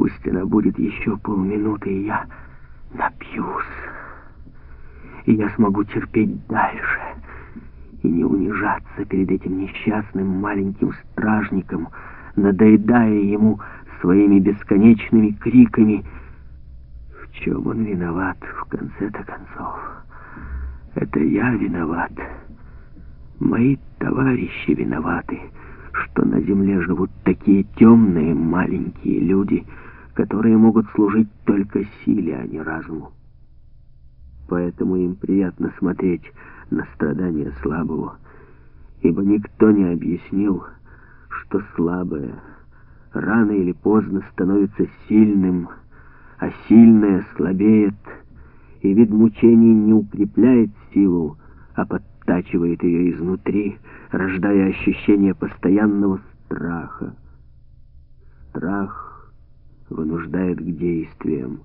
Пусть она будет еще полминуты, и я напьюсь. И я смогу терпеть дальше и не унижаться перед этим несчастным маленьким стражником, надоедая ему своими бесконечными криками. В чем он виноват в конце-то концов? Это я виноват. Мои товарищи виноваты, что на земле живут такие темные маленькие люди, которые могут служить только силе, а не разуму. Поэтому им приятно смотреть на страдания слабого, ибо никто не объяснил, что слабое рано или поздно становится сильным, а сильное слабеет, и вид мучений не укрепляет силу, а подтачивает ее изнутри, рождая ощущение постоянного страха. Страх вынуждает к действиям.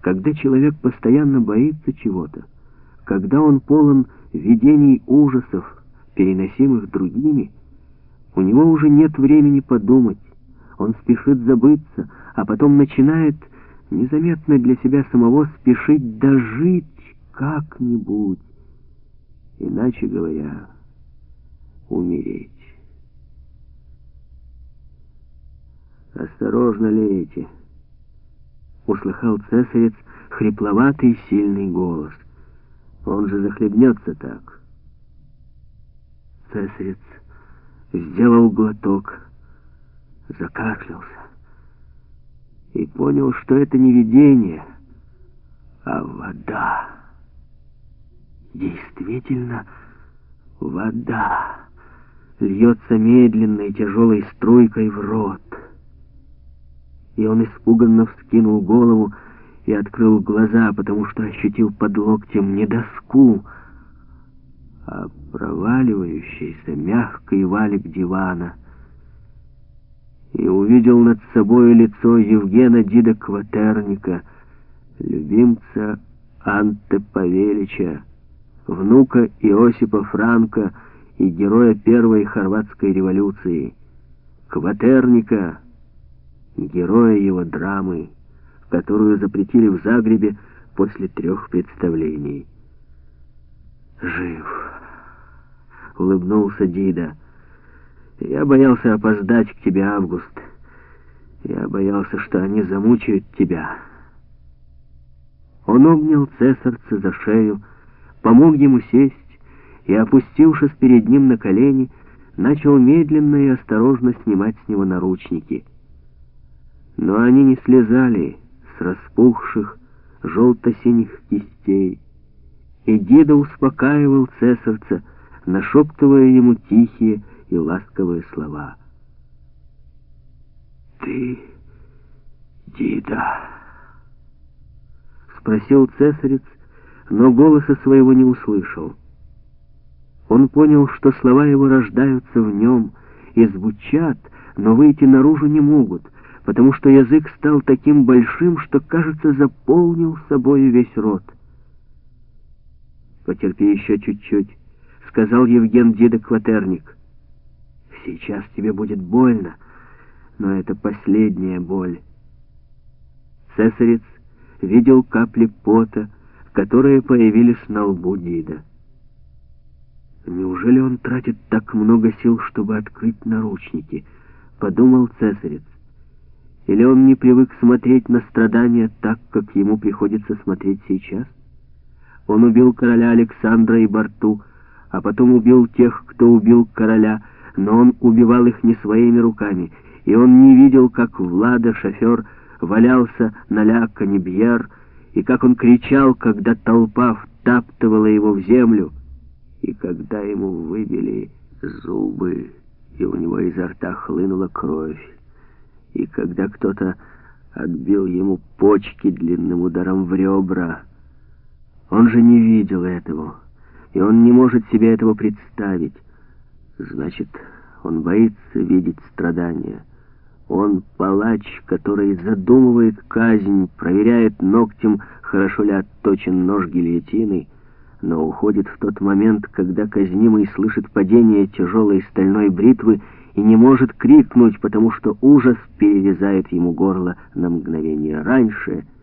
Когда человек постоянно боится чего-то, когда он полон видений ужасов, переносимых другими, у него уже нет времени подумать, он спешит забыться, а потом начинает незаметно для себя самого спешить дожить как-нибудь, иначе говоря, умереть. «Осторожно лейте!» — услыхал цесарец хрипловатый сильный голос. Он же захлебнется так. Цесарец сделал глоток, закашлялся и понял, что это не видение, а вода. Действительно, вода льется медленной тяжелой струйкой в рот. И он испуганно вскинул голову, и открыл глаза, потому что ощутил под локтем не доску, а проваливающийся мягкий валик дивана. И увидел над собой лицо Евгена Дида Кватерника, любимца Анте Павелича, внука Иосипа Франка и героя Первой Хорватской революции, Кватерника, героя его драмы которую запретили в Загребе после трех представлений. «Жив!» — улыбнулся Дида. «Я боялся опоздать к тебе, Август. Я боялся, что они замучают тебя». Он обнял цесарца за шею, помог ему сесть и, опустившись перед ним на колени, начал медленно и осторожно снимать с него наручники. Но они не слезали, с распухших желто-синих кистей. И деда успокаивал цесарца, нашептывая ему тихие и ласковые слова. «Ты, деда?» — спросил цесарец, но голоса своего не услышал. Он понял, что слова его рождаются в нем и звучат, но выйти наружу не могут — потому что язык стал таким большим, что, кажется, заполнил собой весь рот. «Потерпи еще чуть-чуть», — сказал Евген Дида Кватерник. «Сейчас тебе будет больно, но это последняя боль». Цесарец видел капли пота, которые появились на лбу Дида. «Неужели он тратит так много сил, чтобы открыть наручники?» — подумал цесарец. Или он не привык смотреть на страдания так, как ему приходится смотреть сейчас? Он убил короля Александра и Барту, а потом убил тех, кто убил короля, но он убивал их не своими руками, и он не видел, как Влада, шофер, валялся на ля Канибьер, и как он кричал, когда толпа втаптывала его в землю, и когда ему выбили зубы, и у него изо рта хлынула кровь и когда кто-то отбил ему почки длинным ударом в ребра. Он же не видел этого, и он не может себе этого представить. Значит, он боится видеть страдания. Он палач, который задумывает казнь, проверяет ногтем, хорошо ли отточен нож гильотины, но уходит в тот момент, когда казнимый слышит падение тяжелой стальной бритвы и не может крикнуть, потому что ужас перерезает ему горло на мгновение раньше —